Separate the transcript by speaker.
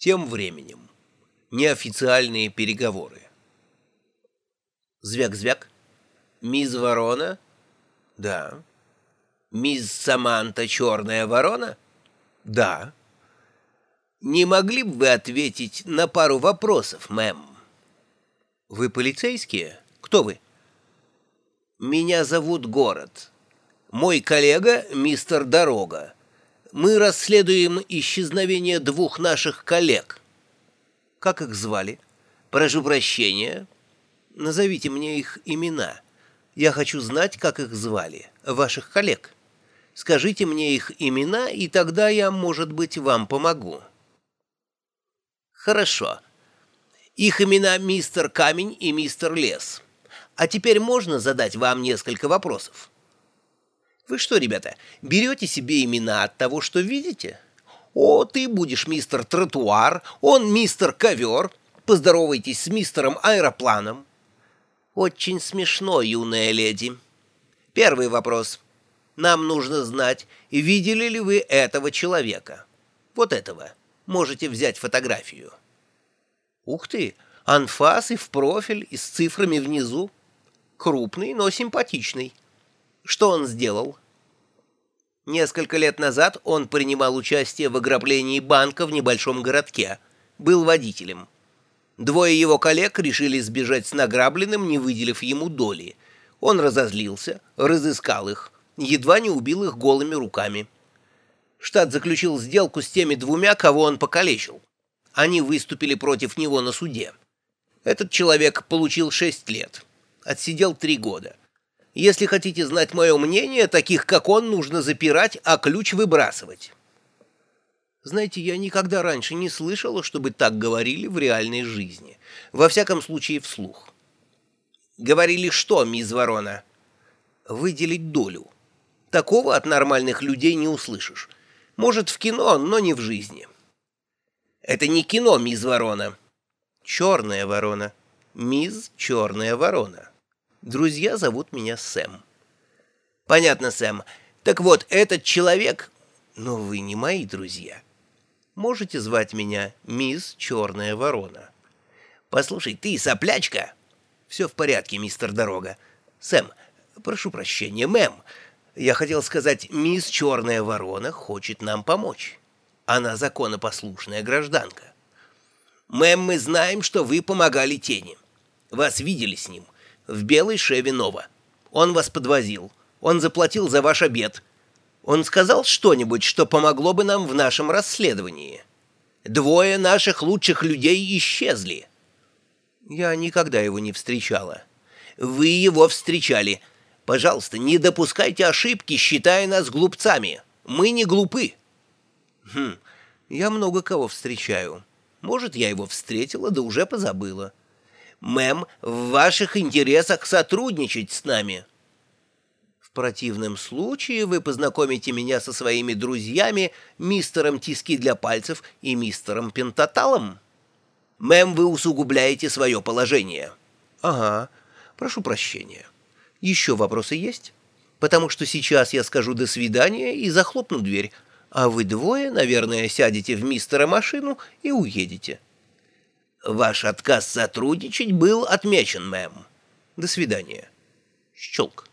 Speaker 1: Тем временем. Неофициальные переговоры. Звяк-звяк. Мисс Ворона? Да. Мисс Саманта Черная Ворона? Да. Не могли бы вы ответить на пару вопросов, мэм? Вы полицейские? Кто вы? Меня зовут Город. Мой коллега — мистер Дорога. Мы расследуем исчезновение двух наших коллег. Как их звали? Прошу прощения. Назовите мне их имена. Я хочу знать, как их звали, ваших коллег. Скажите мне их имена, и тогда я, может быть, вам помогу. Хорошо. Их имена мистер Камень и мистер Лес. А теперь можно задать вам несколько вопросов? Вы что, ребята, берете себе имена от того, что видите? О, ты будешь мистер Тротуар, он мистер Ковер. Поздоровайтесь с мистером Аэропланом. Очень смешно, юная леди. Первый вопрос. Нам нужно знать, видели ли вы этого человека. Вот этого. Можете взять фотографию. Ух ты, анфас и в профиль, и с цифрами внизу. Крупный, но симпатичный. Что он сделал? Несколько лет назад он принимал участие в ограблении банка в небольшом городке. Был водителем. Двое его коллег решили сбежать с награбленным, не выделив ему доли. Он разозлился, разыскал их, едва не убил их голыми руками. Штат заключил сделку с теми двумя, кого он покалечил. Они выступили против него на суде. Этот человек получил шесть лет. Отсидел три года. Если хотите знать мое мнение, таких как он нужно запирать, а ключ выбрасывать. Знаете, я никогда раньше не слышала, чтобы так говорили в реальной жизни. Во всяком случае, вслух. Говорили что, мисс Ворона? Выделить долю. Такого от нормальных людей не услышишь. Может, в кино, но не в жизни. Это не кино, мисс Ворона. Черная ворона. Мисс Черная ворона. Друзья зовут меня Сэм. Понятно, Сэм. Так вот, этот человек... Но вы не мои друзья. Можете звать меня мисс Черная Ворона. Послушай, ты соплячка? Все в порядке, мистер Дорога. Сэм, прошу прощения, мэм. Я хотел сказать, мисс Черная Ворона хочет нам помочь. Она законопослушная гражданка. Мэм, мы знаем, что вы помогали тени. Вас видели с ним в белой шеве. Он вас подвозил. Он заплатил за ваш обед. Он сказал что-нибудь, что помогло бы нам в нашем расследовании. Двое наших лучших людей исчезли. Я никогда его не встречала. Вы его встречали. Пожалуйста, не допускайте ошибки, считая нас глупцами. Мы не глупы. Хм, я много кого встречаю. Может, я его встретила, да уже позабыла. Мэм, в ваших интересах сотрудничать с нами. В противном случае вы познакомите меня со своими друзьями, мистером Тиски для пальцев и мистером Пентаталом. Мэм, вы усугубляете свое положение. Ага, прошу прощения. Еще вопросы есть? Потому что сейчас я скажу «до свидания» и захлопну дверь, а вы двое, наверное, сядете в мистера машину и уедете. Ваш отказ сотрудничать был отмечен, мэм. До свидания. Щелк.